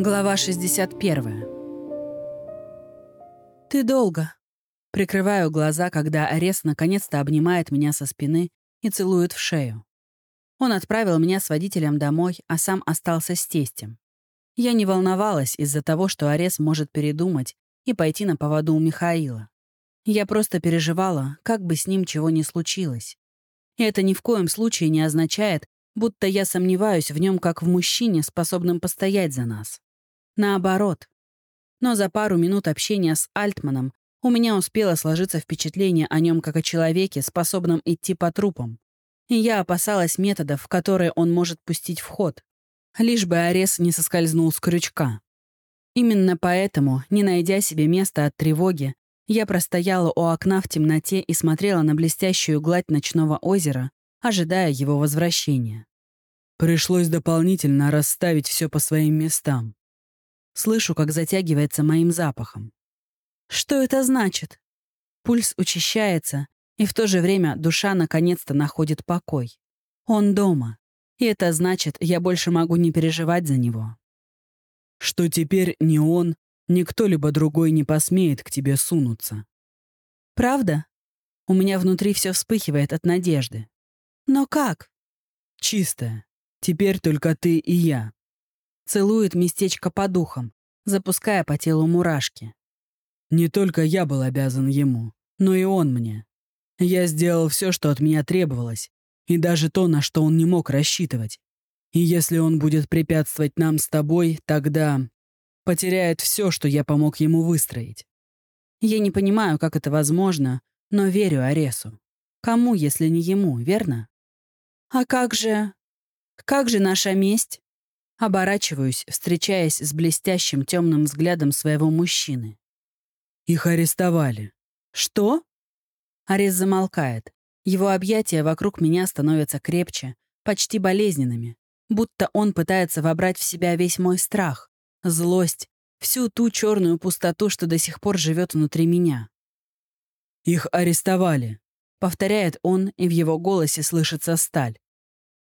Глава 61. «Ты долго». Прикрываю глаза, когда Арес наконец-то обнимает меня со спины и целует в шею. Он отправил меня с водителем домой, а сам остался с тестем. Я не волновалась из-за того, что Арес может передумать и пойти на поводу у Михаила. Я просто переживала, как бы с ним чего ни случилось. И это ни в коем случае не означает, будто я сомневаюсь в нем как в мужчине, способном постоять за нас. Наоборот. Но за пару минут общения с Альтманом у меня успело сложиться впечатление о нем как о человеке, способном идти по трупам. И я опасалась методов, которые он может пустить в ход. Лишь бы Арес не соскользнул с крючка. Именно поэтому, не найдя себе места от тревоги, я простояла у окна в темноте и смотрела на блестящую гладь ночного озера, ожидая его возвращения. Пришлось дополнительно расставить все по своим местам. Слышу, как затягивается моим запахом. Что это значит? Пульс учащается, и в то же время душа наконец-то находит покой. Он дома. И это значит, я больше могу не переживать за него. Что теперь ни он, ни кто-либо другой не посмеет к тебе сунуться. Правда? У меня внутри все вспыхивает от надежды. Но как? Чистая. Теперь только ты и я. Целует местечко по духам, запуская по телу мурашки. Не только я был обязан ему, но и он мне. Я сделал все, что от меня требовалось, и даже то, на что он не мог рассчитывать. И если он будет препятствовать нам с тобой, тогда потеряет все, что я помог ему выстроить. Я не понимаю, как это возможно, но верю Аресу. Кому, если не ему, верно? А как же... Как же наша месть? Оборачиваюсь, встречаясь с блестящим темным взглядом своего мужчины. Их арестовали. Что? Арес замолкает. Его объятия вокруг меня становятся крепче, почти болезненными, будто он пытается вобрать в себя весь мой страх, злость, всю ту черную пустоту, что до сих пор живет внутри меня. «Их арестовали», — повторяет он, и в его голосе слышится сталь.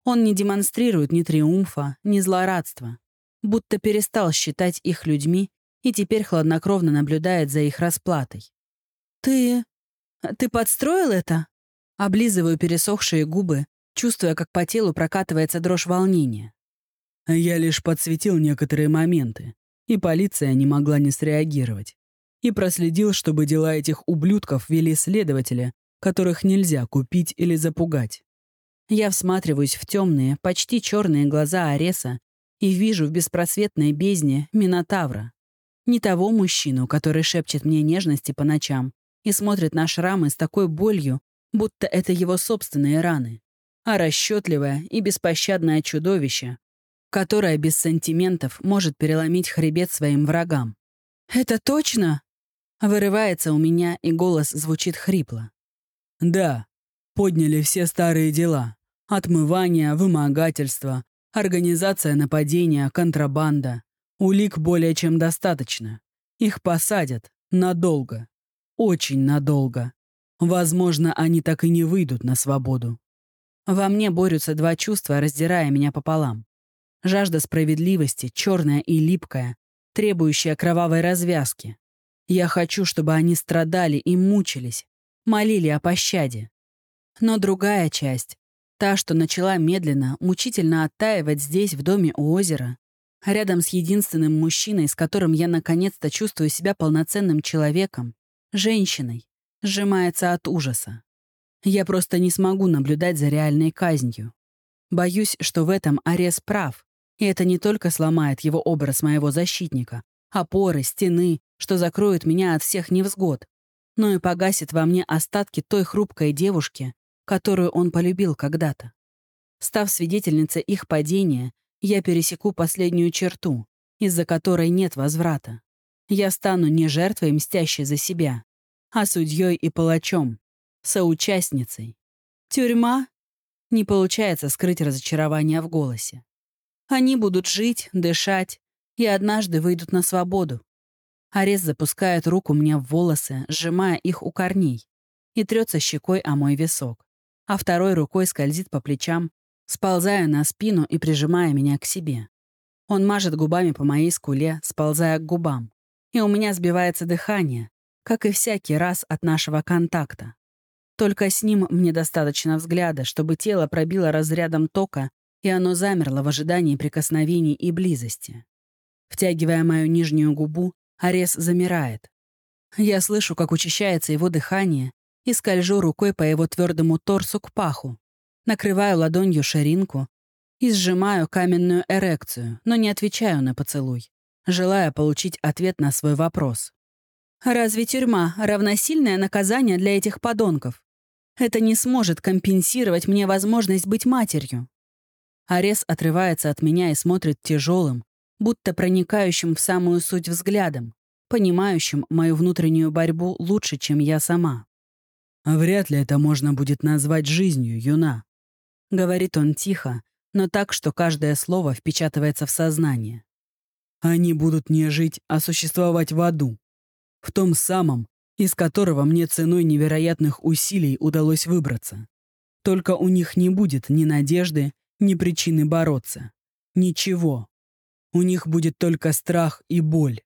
Он не демонстрирует ни триумфа, ни злорадства, будто перестал считать их людьми и теперь хладнокровно наблюдает за их расплатой. «Ты... ты подстроил это?» Облизываю пересохшие губы, чувствуя, как по телу прокатывается дрожь волнения. Я лишь подсветил некоторые моменты, и полиция не могла не среагировать. И проследил, чтобы дела этих ублюдков вели следователи, которых нельзя купить или запугать. Я всматриваюсь в темные, почти черные глаза Ареса и вижу в беспросветной бездне Минотавра. Не того мужчину, который шепчет мне нежности по ночам и смотрит на шрамы с такой болью, будто это его собственные раны, а расчетливое и беспощадное чудовище, которое без сантиментов может переломить хребет своим врагам. «Это точно?» Вырывается у меня, и голос звучит хрипло. «Да, подняли все старые дела. Отмывание, вымогательство, организация нападения, контрабанда. Улик более чем достаточно. Их посадят. Надолго. Очень надолго. Возможно, они так и не выйдут на свободу. Во мне борются два чувства, раздирая меня пополам. Жажда справедливости, черная и липкая, требующая кровавой развязки. Я хочу, чтобы они страдали и мучились, молили о пощаде. Но другая часть Та, что начала медленно, мучительно оттаивать здесь, в доме у озера, рядом с единственным мужчиной, с которым я наконец-то чувствую себя полноценным человеком, женщиной, сжимается от ужаса. Я просто не смогу наблюдать за реальной казнью. Боюсь, что в этом Арес прав, и это не только сломает его образ моего защитника, опоры, стены, что закроют меня от всех невзгод, но и погасит во мне остатки той хрупкой девушки, которую он полюбил когда-то. Став свидетельницей их падения, я пересеку последнюю черту, из-за которой нет возврата. Я стану не жертвой, мстящей за себя, а судьей и палачом, соучастницей. Тюрьма? Не получается скрыть разочарование в голосе. Они будут жить, дышать и однажды выйдут на свободу. Арес запускает руку мне в волосы, сжимая их у корней, и трется щекой о мой висок а второй рукой скользит по плечам, сползая на спину и прижимая меня к себе. Он мажет губами по моей скуле, сползая к губам. И у меня сбивается дыхание, как и всякий раз от нашего контакта. Только с ним мне достаточно взгляда, чтобы тело пробило разрядом тока, и оно замерло в ожидании прикосновений и близости. Втягивая мою нижнюю губу, Арес замирает. Я слышу, как учащается его дыхание, и скольжу рукой по его твердому торсу к паху. Накрываю ладонью ширинку и сжимаю каменную эрекцию, но не отвечаю на поцелуй, желая получить ответ на свой вопрос. Разве тюрьма — равносильное наказание для этих подонков? Это не сможет компенсировать мне возможность быть матерью. Арес отрывается от меня и смотрит тяжелым, будто проникающим в самую суть взглядом, понимающим мою внутреннюю борьбу лучше, чем я сама. «Вряд ли это можно будет назвать жизнью, юна», — говорит он тихо, но так, что каждое слово впечатывается в сознание. «Они будут не жить, а существовать в аду. В том самом, из которого мне ценой невероятных усилий удалось выбраться. Только у них не будет ни надежды, ни причины бороться. Ничего. У них будет только страх и боль.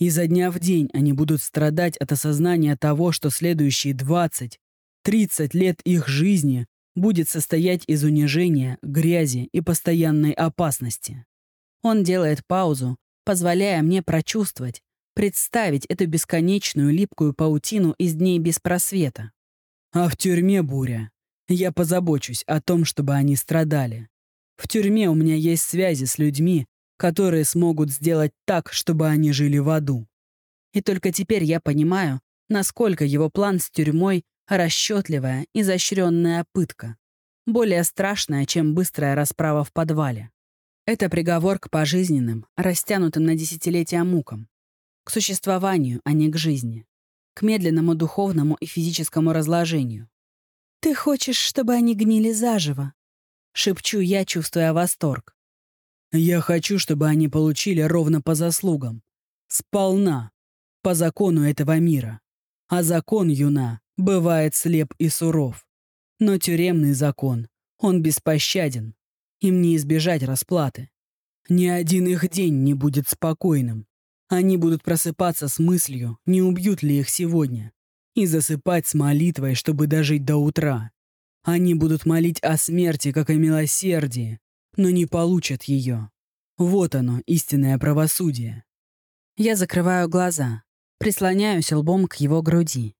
И за дня в день они будут страдать от осознания того, что следующие 20, 30 лет их жизни будет состоять из унижения, грязи и постоянной опасности. Он делает паузу, позволяя мне прочувствовать, представить эту бесконечную липкую паутину из дней без просвета. А в тюрьме, Буря, я позабочусь о том, чтобы они страдали. В тюрьме у меня есть связи с людьми, которые смогут сделать так, чтобы они жили в аду. И только теперь я понимаю, насколько его план с тюрьмой — расчетливая, изощренная пытка. Более страшная, чем быстрая расправа в подвале. Это приговор к пожизненным, растянутым на десятилетия мукам. К существованию, а не к жизни. К медленному духовному и физическому разложению. «Ты хочешь, чтобы они гнили заживо?» Шепчу я, чувствуя восторг. Я хочу, чтобы они получили ровно по заслугам. Сполна. По закону этого мира. А закон, юна, бывает слеп и суров. Но тюремный закон, он беспощаден. Им не избежать расплаты. Ни один их день не будет спокойным. Они будут просыпаться с мыслью, не убьют ли их сегодня, и засыпать с молитвой, чтобы дожить до утра. Они будут молить о смерти, как о милосердии, но не получат ее. Вот оно, истинное правосудие. Я закрываю глаза, прислоняюсь лбом к его груди.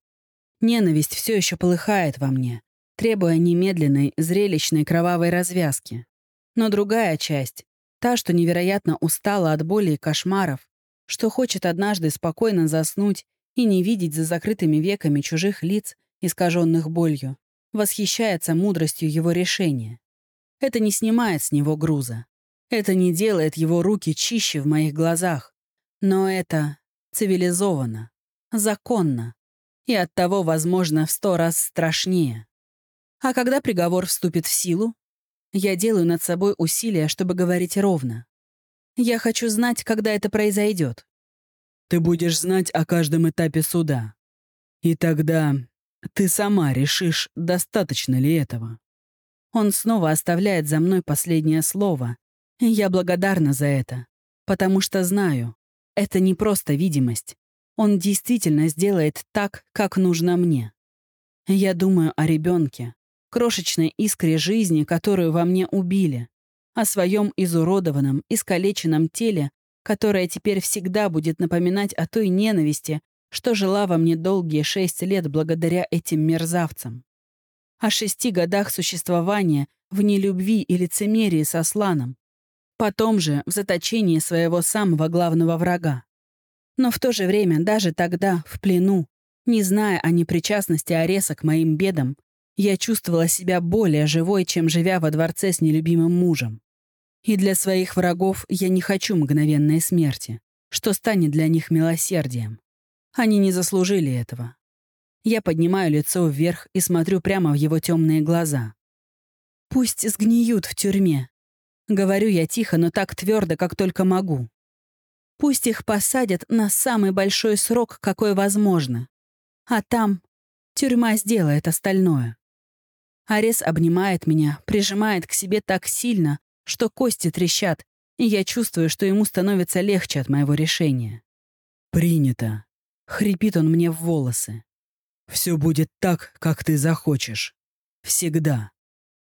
Ненависть все еще полыхает во мне, требуя немедленной, зрелищной кровавой развязки. Но другая часть, та, что невероятно устала от боли и кошмаров, что хочет однажды спокойно заснуть и не видеть за закрытыми веками чужих лиц, искаженных болью, восхищается мудростью его решения. Это не снимает с него груза. Это не делает его руки чище в моих глазах. Но это цивилизованно, законно и оттого, возможно, в сто раз страшнее. А когда приговор вступит в силу, я делаю над собой усилия, чтобы говорить ровно. Я хочу знать, когда это произойдет. Ты будешь знать о каждом этапе суда. И тогда ты сама решишь, достаточно ли этого. Он снова оставляет за мной последнее слово, и я благодарна за это, потому что знаю, это не просто видимость. Он действительно сделает так, как нужно мне. Я думаю о ребенке, крошечной искре жизни, которую во мне убили, о своем изуродованном, искалеченном теле, которое теперь всегда будет напоминать о той ненависти, что жила во мне долгие шесть лет благодаря этим мерзавцам о шести годах существования в нелюбви и лицемерии со Сланом, потом же в заточении своего самого главного врага. Но в то же время, даже тогда, в плену, не зная о непричастности Ареса к моим бедам, я чувствовала себя более живой, чем живя во дворце с нелюбимым мужем. И для своих врагов я не хочу мгновенной смерти, что станет для них милосердием. Они не заслужили этого. Я поднимаю лицо вверх и смотрю прямо в его темные глаза. «Пусть сгниют в тюрьме», — говорю я тихо, но так твердо, как только могу. «Пусть их посадят на самый большой срок, какой возможно. А там тюрьма сделает остальное». Арес обнимает меня, прижимает к себе так сильно, что кости трещат, И я чувствую, что ему становится легче от моего решения. «Принято», — хрипит он мне в волосы. «Все будет так, как ты захочешь. Всегда».